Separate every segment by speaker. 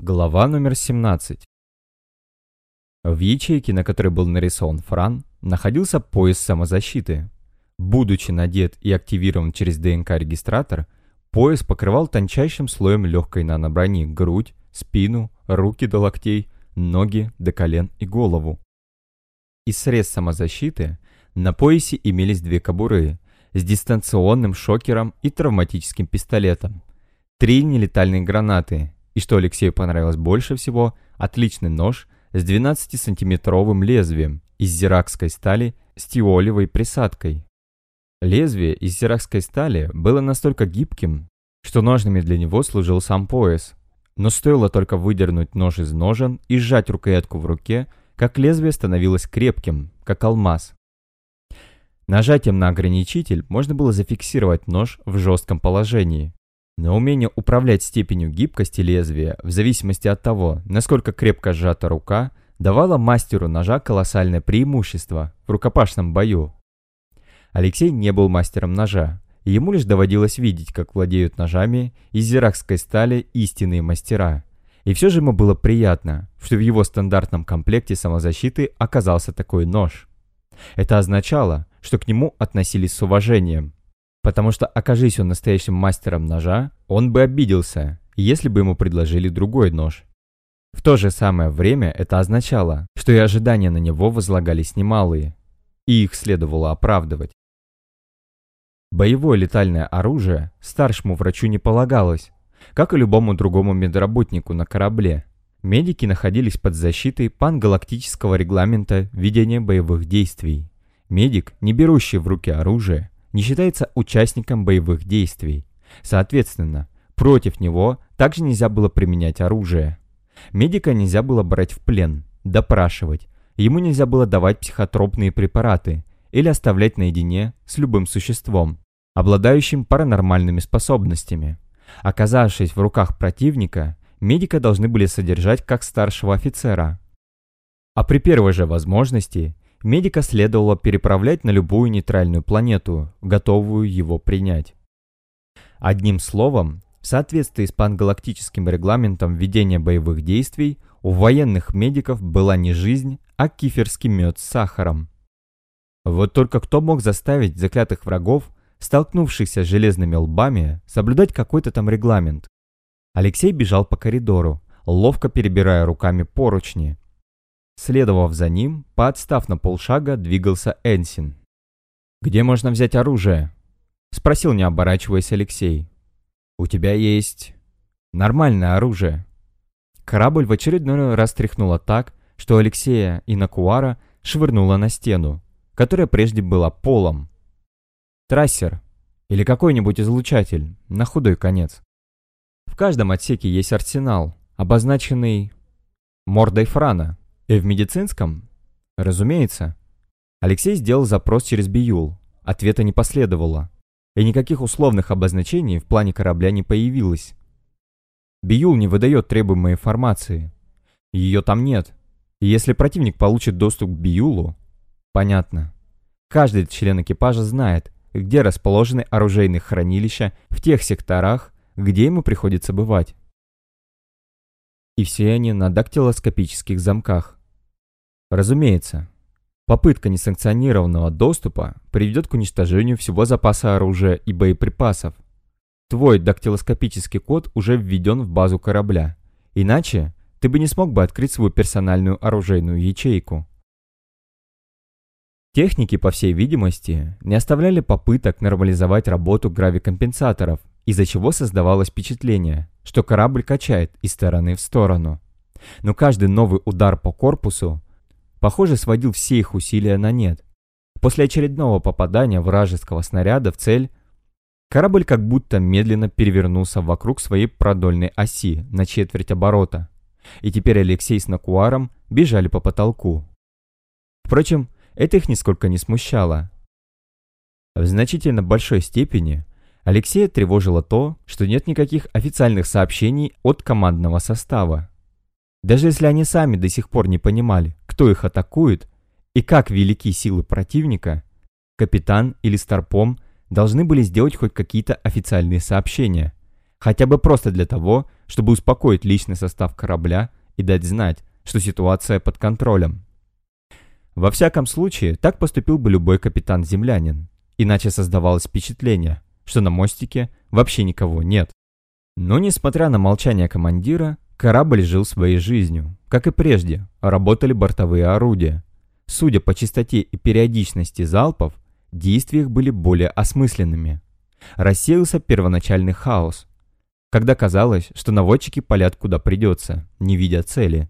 Speaker 1: Глава номер 17. В ячейке, на которой был нарисован Фран, находился пояс самозащиты. Будучи надет и активирован через ДНК-регистратор, пояс покрывал тончайшим слоем легкой наноброни грудь, спину, руки до локтей, ноги до колен и голову. Из средств самозащиты на поясе имелись две кобуры с дистанционным шокером и травматическим пистолетом, три нелетальные гранаты и, что Алексею понравилось больше всего, отличный нож с 12-сантиметровым лезвием из зиракской стали с тиолевой присадкой. Лезвие из зиракской стали было настолько гибким, что ножными для него служил сам пояс. Но стоило только выдернуть нож из ножен и сжать рукоятку в руке, как лезвие становилось крепким, как алмаз. Нажатием на ограничитель можно было зафиксировать нож в жестком положении. Но умение управлять степенью гибкости лезвия в зависимости от того, насколько крепко сжата рука, давало мастеру ножа колоссальное преимущество в рукопашном бою. Алексей не был мастером ножа, и ему лишь доводилось видеть, как владеют ножами из зиракской стали истинные мастера. И все же ему было приятно, что в его стандартном комплекте самозащиты оказался такой нож. Это означало, что к нему относились с уважением, Потому что, окажись он настоящим мастером ножа, он бы обиделся, если бы ему предложили другой нож. В то же самое время это означало, что и ожидания на него возлагались немалые, и их следовало оправдывать. Боевое летальное оружие старшему врачу не полагалось, как и любому другому медработнику на корабле. Медики находились под защитой пангалактического регламента ведения боевых действий. Медик, не берущий в руки оружие, не считается участником боевых действий. Соответственно, против него также нельзя было применять оружие. Медика нельзя было брать в плен, допрашивать, ему нельзя было давать психотропные препараты или оставлять наедине с любым существом, обладающим паранормальными способностями. Оказавшись в руках противника, медика должны были содержать как старшего офицера. А при первой же возможности медика следовало переправлять на любую нейтральную планету, готовую его принять. Одним словом, в соответствии с пангалактическим регламентом ведения боевых действий, у военных медиков была не жизнь, а киферский мед с сахаром. Вот только кто мог заставить заклятых врагов, столкнувшихся с железными лбами, соблюдать какой-то там регламент? Алексей бежал по коридору, ловко перебирая руками поручни, Следовав за ним, подстав на полшага, двигался Энсин. «Где можно взять оружие?» — спросил, не оборачиваясь Алексей. «У тебя есть нормальное оружие». Корабль в очередной раз тряхнуло так, что Алексея и Накуара швырнуло на стену, которая прежде была полом. Трассер или какой-нибудь излучатель, на худой конец. В каждом отсеке есть арсенал, обозначенный мордой Франа. И в медицинском? Разумеется. Алексей сделал запрос через Биюл. Ответа не последовало. И никаких условных обозначений в плане корабля не появилось. Биюл не выдает требуемой информации. Ее там нет. И если противник получит доступ к Биюлу, понятно. Каждый член экипажа знает, где расположены оружейные хранилища в тех секторах, где ему приходится бывать. И все они на дактилоскопических замках. Разумеется, попытка несанкционированного доступа приведет к уничтожению всего запаса оружия и боеприпасов. Твой дактилоскопический код уже введен в базу корабля. Иначе ты бы не смог бы открыть свою персональную оружейную ячейку. Техники, по всей видимости, не оставляли попыток нормализовать работу гравикомпенсаторов, из-за чего создавалось впечатление, что корабль качает из стороны в сторону. Но каждый новый удар по корпусу похоже, сводил все их усилия на нет. После очередного попадания вражеского снаряда в цель, корабль как будто медленно перевернулся вокруг своей продольной оси на четверть оборота, и теперь Алексей с Накуаром бежали по потолку. Впрочем, это их нисколько не смущало. В значительно большой степени Алексея тревожило то, что нет никаких официальных сообщений от командного состава. Даже если они сами до сих пор не понимали, кто их атакует и как велики силы противника, капитан или старпом должны были сделать хоть какие-то официальные сообщения. Хотя бы просто для того, чтобы успокоить личный состав корабля и дать знать, что ситуация под контролем. Во всяком случае, так поступил бы любой капитан-землянин, иначе создавалось впечатление, что на мостике вообще никого нет. Но несмотря на молчание командира, корабль жил своей жизнью. Как и прежде, работали бортовые орудия. Судя по частоте и периодичности залпов, действия их были более осмысленными. Рассеялся первоначальный хаос, когда казалось, что наводчики палят куда придется, не видя цели.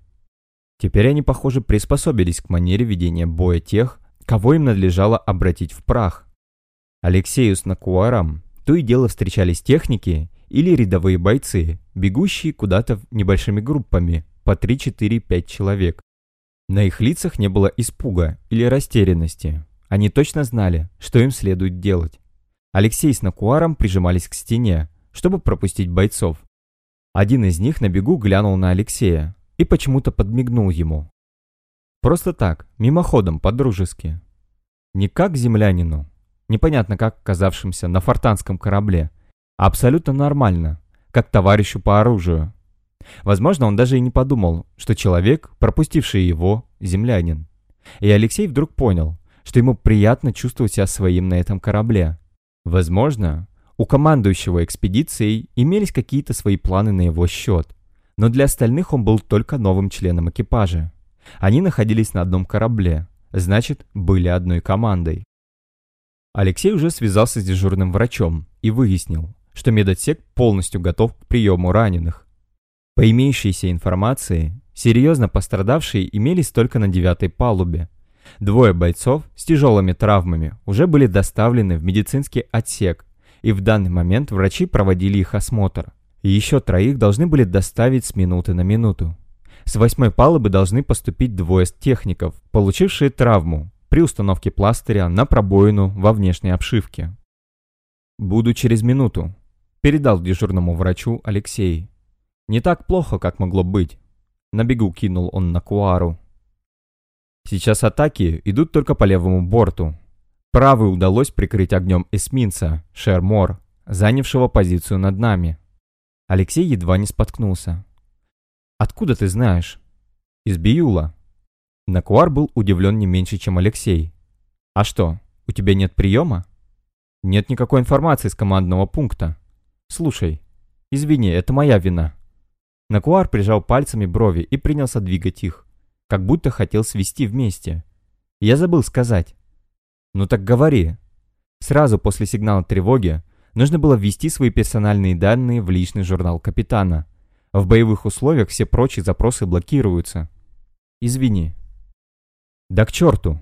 Speaker 1: Теперь они, похоже, приспособились к манере ведения боя тех, кого им надлежало обратить в прах. Алексею с Накуаром то и дело встречались техники или рядовые бойцы, бегущие куда-то небольшими группами, по 3-4-5 человек. На их лицах не было испуга или растерянности. Они точно знали, что им следует делать. Алексей с Накуаром прижимались к стене, чтобы пропустить бойцов. Один из них на бегу глянул на Алексея и почему-то подмигнул ему. Просто так, мимоходом, по-дружески. Не как землянину, непонятно как оказавшимся на фортанском корабле, абсолютно нормально, как товарищу по оружию. Возможно, он даже и не подумал, что человек, пропустивший его, землянин. И Алексей вдруг понял, что ему приятно чувствовать себя своим на этом корабле. Возможно, у командующего экспедицией имелись какие-то свои планы на его счет, но для остальных он был только новым членом экипажа. Они находились на одном корабле, значит, были одной командой. Алексей уже связался с дежурным врачом и выяснил, что медотсек полностью готов к приему раненых. По имеющейся информации, серьезно пострадавшие имелись только на девятой палубе. Двое бойцов с тяжелыми травмами уже были доставлены в медицинский отсек, и в данный момент врачи проводили их осмотр. Еще троих должны были доставить с минуты на минуту. С восьмой палубы должны поступить двое техников, получившие травму, при установке пластыря на пробоину во внешней обшивке. «Буду через минуту», — передал дежурному врачу Алексей. «Не так плохо, как могло быть». На бегу кинул он на Куару. Сейчас атаки идут только по левому борту. Правый удалось прикрыть огнем эсминца, Шермор, занявшего позицию над нами. Алексей едва не споткнулся. «Откуда ты знаешь?» «Из Биюла», Накуар был удивлен не меньше, чем Алексей. «А что, у тебя нет приема?» «Нет никакой информации с командного пункта». «Слушай, извини, это моя вина». Накуар прижал пальцами брови и принялся двигать их, как будто хотел свести вместе. «Я забыл сказать». «Ну так говори». Сразу после сигнала тревоги нужно было ввести свои персональные данные в личный журнал капитана. В боевых условиях все прочие запросы блокируются. «Извини», да к черту!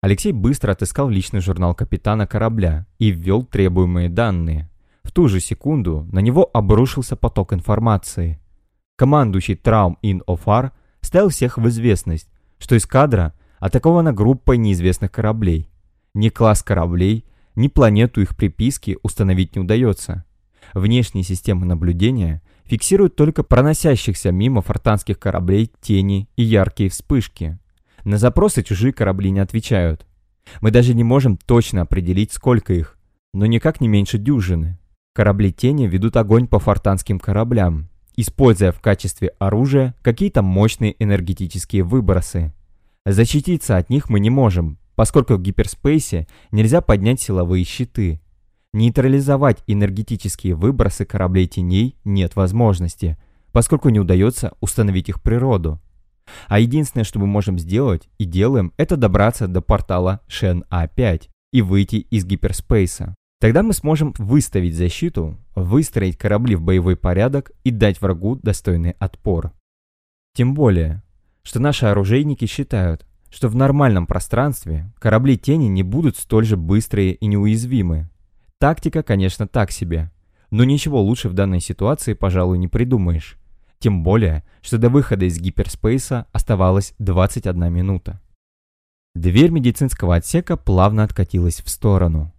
Speaker 1: Алексей быстро отыскал личный журнал капитана корабля и ввел требуемые данные. В ту же секунду на него обрушился поток информации. Командующий Траум Ин Офар ставил всех в известность, что эскадра атакована группой неизвестных кораблей. Ни класс кораблей, ни планету их приписки установить не удается. Внешние системы наблюдения фиксируют только проносящихся мимо фортанских кораблей тени и яркие вспышки. На запросы чужие корабли не отвечают. Мы даже не можем точно определить, сколько их, но никак не меньше дюжины. Корабли тени ведут огонь по фортанским кораблям, используя в качестве оружия какие-то мощные энергетические выбросы. Защититься от них мы не можем, поскольку в гиперспейсе нельзя поднять силовые щиты. Нейтрализовать энергетические выбросы кораблей теней нет возможности, поскольку не удается установить их природу. А единственное, что мы можем сделать и делаем, это добраться до портала Shen A5 и выйти из гиперспейса. Тогда мы сможем выставить защиту, выстроить корабли в боевой порядок и дать врагу достойный отпор. Тем более, что наши оружейники считают, что в нормальном пространстве корабли тени не будут столь же быстрые и неуязвимы. Тактика, конечно, так себе, но ничего лучше в данной ситуации, пожалуй, не придумаешь. Тем более, что до выхода из гиперспейса оставалась 21 минута. Дверь медицинского отсека плавно откатилась в сторону.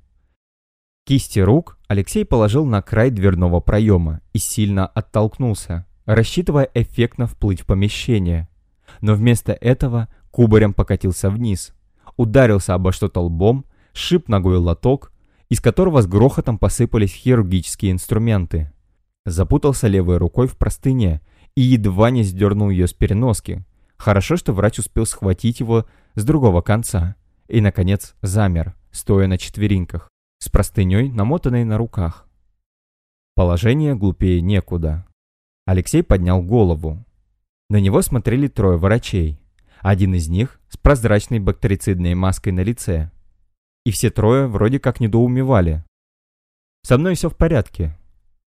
Speaker 1: Кисти рук Алексей положил на край дверного проема и сильно оттолкнулся, рассчитывая эффектно вплыть в помещение. Но вместо этого кубарем покатился вниз, ударился обо что-то лбом, шип ногой лоток, из которого с грохотом посыпались хирургические инструменты. Запутался левой рукой в простыне и едва не сдернул ее с переноски. Хорошо, что врач успел схватить его с другого конца. И, наконец, замер, стоя на четвереньках, с простыней, намотанной на руках. Положение глупее некуда. Алексей поднял голову. На него смотрели трое врачей. Один из них с прозрачной бактерицидной маской на лице. И все трое вроде как недоумевали. «Со мной все в порядке», —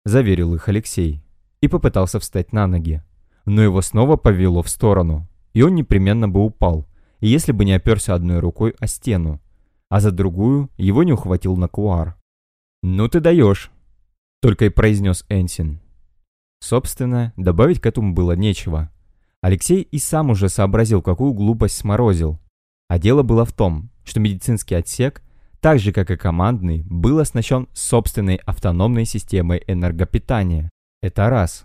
Speaker 1: заверил их Алексей. И попытался встать на ноги. Но его снова повело в сторону, и он непременно бы упал, если бы не оперся одной рукой о стену, а за другую его не ухватил Накуар. «Ну ты даешь!» — только и произнес Энсин. Собственно, добавить к этому было нечего. Алексей и сам уже сообразил, какую глупость сморозил. А дело было в том, что медицинский отсек, так же как и командный, был оснащен собственной автономной системой энергопитания. Это раз.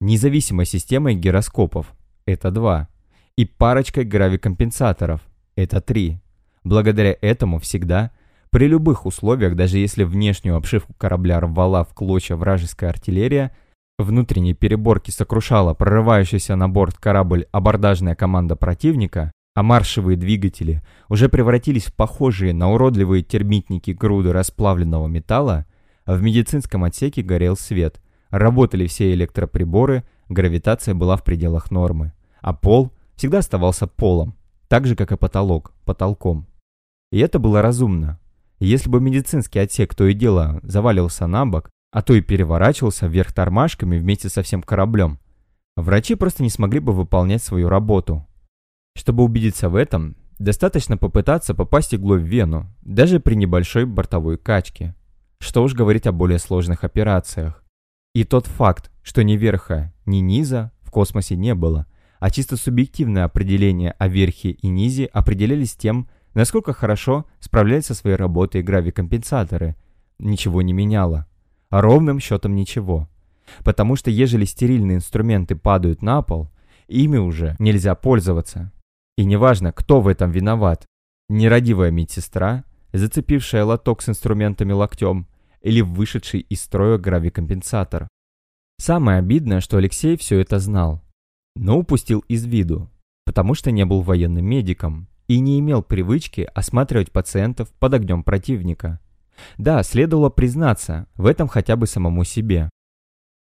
Speaker 1: Независимой системой гироскопов. Это два. И парочкой гравикомпенсаторов. Это три. Благодаря этому всегда, при любых условиях, даже если внешнюю обшивку корабля рвала в клочья вражеская артиллерия, внутренней переборки сокрушала прорывающаяся на борт корабль абордажная команда противника, а маршевые двигатели уже превратились в похожие на уродливые термитники груды расплавленного металла, в медицинском отсеке горел свет, работали все электроприборы, гравитация была в пределах нормы, а пол всегда оставался полом, так же, как и потолок, потолком. И это было разумно. Если бы медицинский отсек то и дело заваливался на бок, а то и переворачивался вверх тормашками вместе со всем кораблем, врачи просто не смогли бы выполнять свою работу. Чтобы убедиться в этом, достаточно попытаться попасть иглой в вену, даже при небольшой бортовой качке. Что уж говорить о более сложных операциях. И тот факт, что ни верха, ни низа в космосе не было, а чисто субъективное определение о верхе и низе определялись тем, насколько хорошо справляются со своей работой гравикомпенсаторы, ничего не меняло ровным счетом ничего. Потому что ежели стерильные инструменты падают на пол, ими уже нельзя пользоваться. И неважно, кто в этом виноват. Нерадивая медсестра, зацепившая лоток с инструментами локтем, или вышедший из строя гравикомпенсатор. Самое обидное, что Алексей все это знал, но упустил из виду, потому что не был военным медиком и не имел привычки осматривать пациентов под огнем противника. Да, следовало признаться, в этом хотя бы самому себе.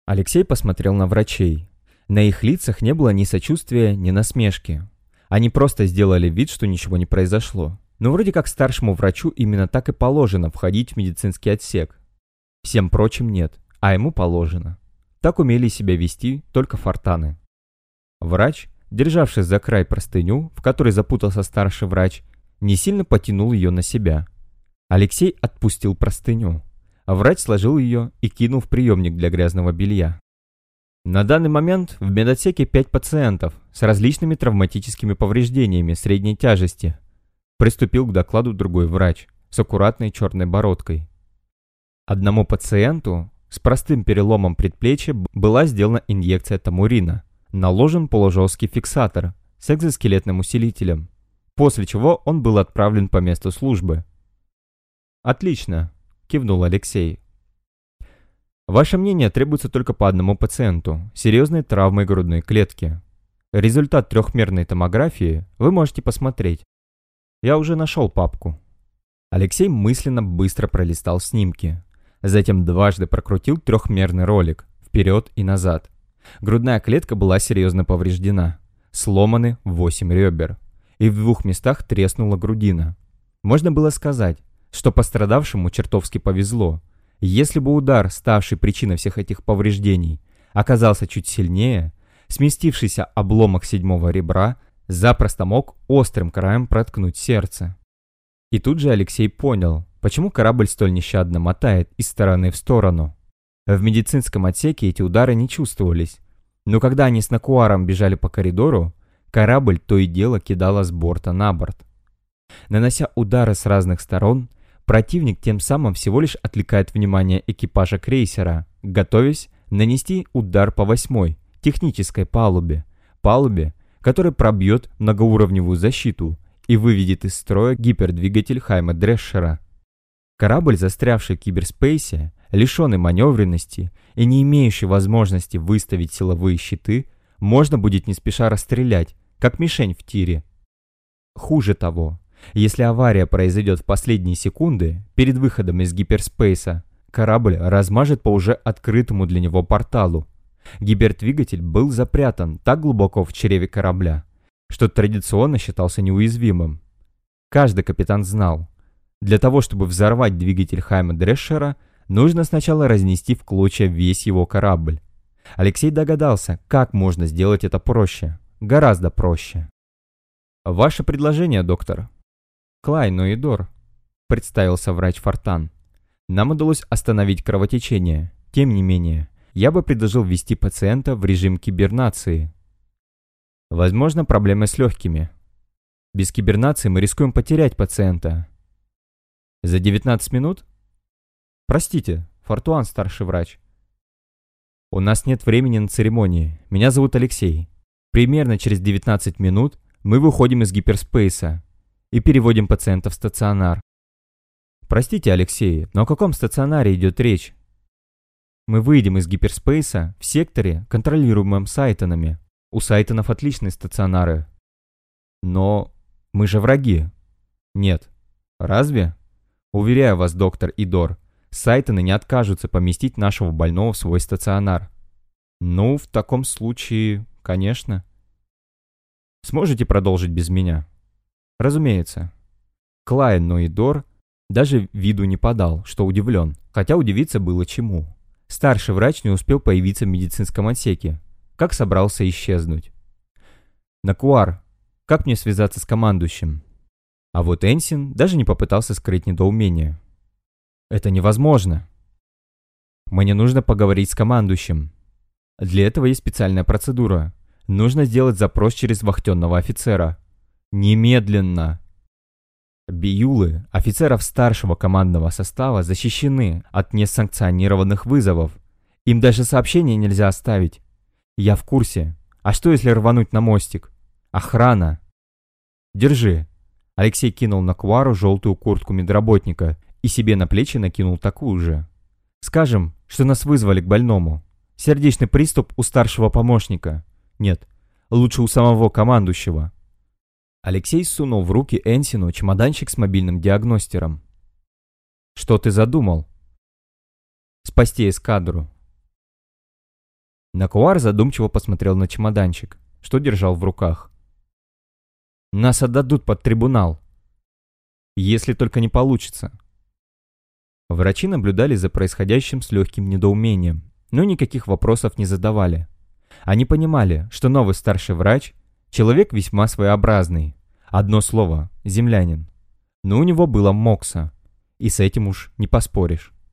Speaker 1: Алексей посмотрел на врачей. На их лицах не было ни сочувствия, ни насмешки. Они просто сделали вид, что ничего не произошло. Но вроде как старшему врачу именно так и положено входить в медицинский отсек. Всем прочим нет, а ему положено. Так умели себя вести только фортаны. Врач, державший за край простыню, в которой запутался старший врач, не сильно потянул ее на себя – Алексей отпустил простыню, а врач сложил ее и кинул в приемник для грязного белья. На данный момент в медотсеке 5 пациентов с различными травматическими повреждениями средней тяжести. Приступил к докладу другой врач с аккуратной черной бородкой. Одному пациенту с простым переломом предплечья была сделана инъекция тамурина, наложен полужесткий фиксатор с экзоскелетным усилителем, после чего он был отправлен по месту службы – «Отлично», — кивнул Алексей. «Ваше мнение требуется только по одному пациенту – серьезной травмой грудной клетки. Результат трехмерной томографии вы можете посмотреть. Я уже нашел папку». Алексей мысленно быстро пролистал снимки. Затем дважды прокрутил трехмерный ролик вперед и назад. Грудная клетка была серьезно повреждена. Сломаны 8 ребер. И в двух местах треснула грудина. Можно было сказать, что пострадавшему чертовски повезло. Если бы удар, ставший причиной всех этих повреждений, оказался чуть сильнее, сместившийся обломок седьмого ребра запросто мог острым краем проткнуть сердце. И тут же Алексей понял, почему корабль столь нещадно мотает из стороны в сторону. В медицинском отсеке эти удары не чувствовались, но когда они с Накуаром бежали по коридору, корабль то и дело кидало с борта на борт. Нанося удары с разных сторон, Противник тем самым всего лишь отвлекает внимание экипажа крейсера, готовясь нанести удар по восьмой, технической палубе, палубе, которая пробьет многоуровневую защиту и выведет из строя гипердвигатель Хайма Дрешера. Корабль, застрявший в киберспейсе, лишенный маневренности и не имеющий возможности выставить силовые щиты, можно будет не спеша расстрелять, как мишень в тире. Хуже того, если авария произойдет в последние секунды перед выходом из гиперспейса, корабль размажет по уже открытому для него порталу. Гибердвигатель был запрятан так глубоко в чреве корабля, что традиционно считался неуязвимым. Каждый капитан знал, для того, чтобы взорвать двигатель Хайма Дрешера, нужно сначала разнести в клочья весь его корабль. Алексей догадался, как можно сделать это проще. Гораздо проще. «Ваше предложение, доктор?» «Клай Ноидор», — представился врач Фортан. «Нам удалось остановить кровотечение. Тем не менее, я бы предложил ввести пациента в режим кибернации. Возможно, проблемы с легкими. Без кибернации мы рискуем потерять пациента. За 19 минут? Простите, Фортуан, старший врач. У нас нет времени на церемонии. Меня зовут Алексей. Примерно через 19 минут мы выходим из гиперспейса и переводим пациента в стационар. Простите, Алексей, но о каком стационаре идет речь? Мы выйдем из гиперспейса в секторе, контролируемом Сайтонами. У Сайтонов отличные стационары. Но мы же враги. Нет. Разве? Уверяю вас, доктор Идор, Сайтоны не откажутся поместить нашего больного в свой стационар. Ну, в таком случае, конечно. Сможете продолжить без меня? Разумеется. Клайн Ноидор даже виду не подал, что удивлен, хотя удивиться было чему. Старший врач не успел появиться в медицинском отсеке, как собрался исчезнуть. Накуар, как мне связаться с командующим? А вот Энсин даже не попытался скрыть недоумение. Это невозможно. Мне нужно поговорить с командующим. Для этого есть специальная процедура. Нужно сделать запрос через вахтенного офицера. Немедленно. Биюлы, офицеров старшего командного состава, защищены от несанкционированных вызовов. Им даже сообщения нельзя оставить. Я в курсе. А что если рвануть на мостик? Охрана. Держи. Алексей кинул на Куару желтую куртку медработника и себе на плечи накинул такую же. Скажем, что нас вызвали к больному. Сердечный приступ у старшего помощника. Нет, лучше у самого командующего. Алексей сунул в руки Энсину чемоданчик с мобильным диагностером. «Что ты задумал?» «Спасти эскадру». Накуар задумчиво посмотрел на чемоданчик, что держал в руках. «Нас отдадут под трибунал. Если только не получится». Врачи наблюдали за происходящим с легким недоумением, но никаких вопросов не задавали. Они понимали, что новый старший врач – человек весьма своеобразный. Одно слово – землянин. Но у него было Мокса, и с этим уж не поспоришь.